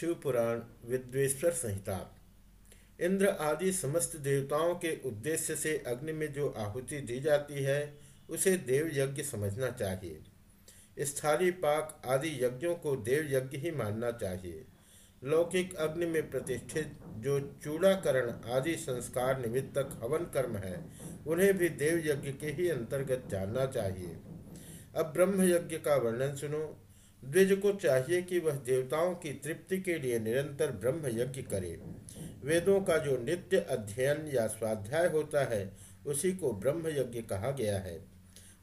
शिवपुराण, विद्वेश्वर संहिता। इंद्र आदि समस्त देवताओं के उद्देश्य से अग्नि में जो आहुति दी जाती है, उसे देव यज्ञ समझना चाहिए। स्थाली पाक आदि यज्ञों को देव यज्ञ ही मानना चाहिए। लौकिक अग्नि में प्रतिष्ठित जो चूड़ाकरण आदि संस्कार निमित्तक हवन कर्म है, उन्हें भी देव यज्ञ के ही अंतर्गत जानना चाहिए। अब ब्रह्म यज्ञ का वर्णन सुनो। द्विज को चाहिए कि वह देवताओं की तृप्ति के लिए निरंतर ब्रह्म यज्ञ करे। वेदों का जो नित्य अध्ययन या स्वाध्याय होता है, उसी को ब्रह्म यज्ञ कहा गया है।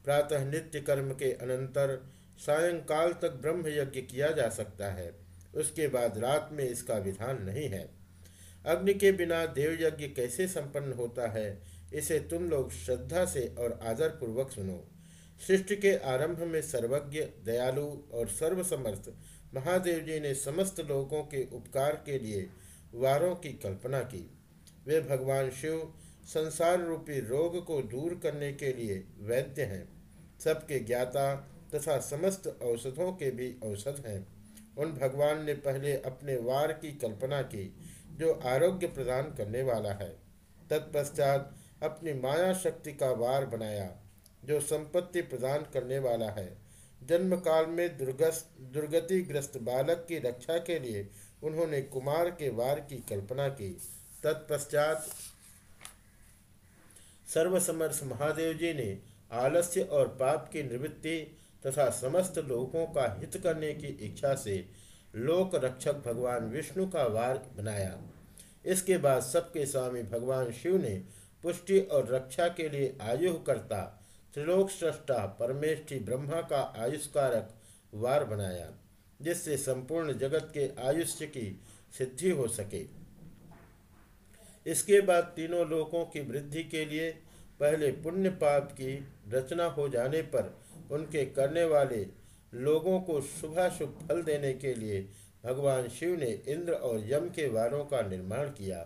प्रातः नित्य कर्म के अनंतर सायंकाल तक ब्रह्म यज्ञ किया जा सकता है। उसके बाद रात में इसका विधान नहीं है। अग्नि के बिना देव यज्ञ कैसे संपन्न होता है, इसे तुम लोग श्रद्धा से और आदरपूर्वक सुनो। सृष्टि के आरंभ में सर्वज्ञ, दयालु और सर्वसमर्थ महादेव जी ने समस्त लोगों के उपकार के लिए वारों की कल्पना की। वे भगवान शिव, संसार रूपी रोग को दूर करने के लिए वैद्य हैं। सबके ज्ञाता तथा समस्त औषधों के भी औषध हैं। उन भगवान ने पहले अपने वार की कल्पना की, जो आरोग्य प्रदान करने वाला है। तत्पश्चात अपनी माया शक्ति का वार बनाया। जो संपत्ति प्रदान करने वाला है। जन्म काल में दुर्गस, दुर्गतिग्रस्त बालक की रक्षा के लिए उन्होंने कुमार के वार की कल्पना की। तत्पश्चात सर्वसमर्थ महादेव जी ने आलस्य और पाप की निवृत्ति तथा समस्त लोगों का हित करने की इच्छा से लोक रक्षक भगवान विष्णु का वार बनाया। इसके बाद सबके स्वामी भगवान शिव ने पुष्टि और रक्षा के लिए आयु करता त्रिलोक सृष्टा परमेष्ठि ब्रह्मा का आयुष्कारक वार बनाया, जिससे संपूर्ण जगत के आयुष्य की सिद्धि हो सके। इसके बाद तीनों लोकों की वृद्धि के लिए पहले पुण्य पाप की रचना हो जाने पर उनके करने वाले लोगों को शुभाशुभ फल देने के लिए भगवान शिव ने इंद्र और यम के वारों का निर्माण किया।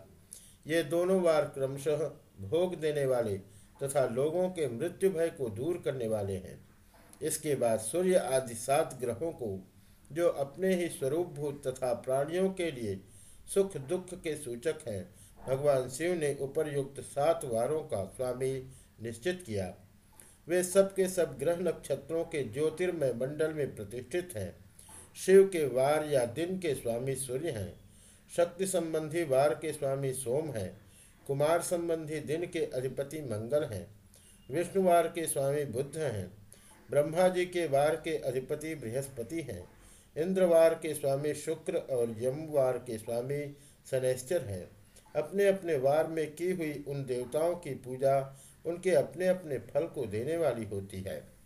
ये दोनों वार क्रमशः भोग देने वाले तथा लोगों के मृत्यु भय को दूर करने वाले हैं। इसके बाद सूर्य आदि सात ग्रहों को, जो अपने ही स्वरूपभूत तथा प्राणियों के लिए सुख दुख के सूचक हैं, भगवान शिव ने उपरयुक्त सात वारों का स्वामी निश्चित किया। वे सब के सब ग्रह नक्षत्रों के ज्योतिर्मय मंडल में प्रतिष्ठित हैं। शिव के वार या दिन के स्वामी सूर्य हैं। शक्ति संबंधी वार के स्वामी सोम हैं। कुमार संबंधी दिन के अधिपति मंगल हैं। विष्णुवार के स्वामी बुद्ध हैं। ब्रह्मा जी के वार के अधिपति बृहस्पति हैं। इंद्रवार के स्वामी शुक्र और यमवार के स्वामी शनैश्चर हैं। अपने अपने वार में की हुई उन देवताओं की पूजा उनके अपने अपने फल को देने वाली होती है।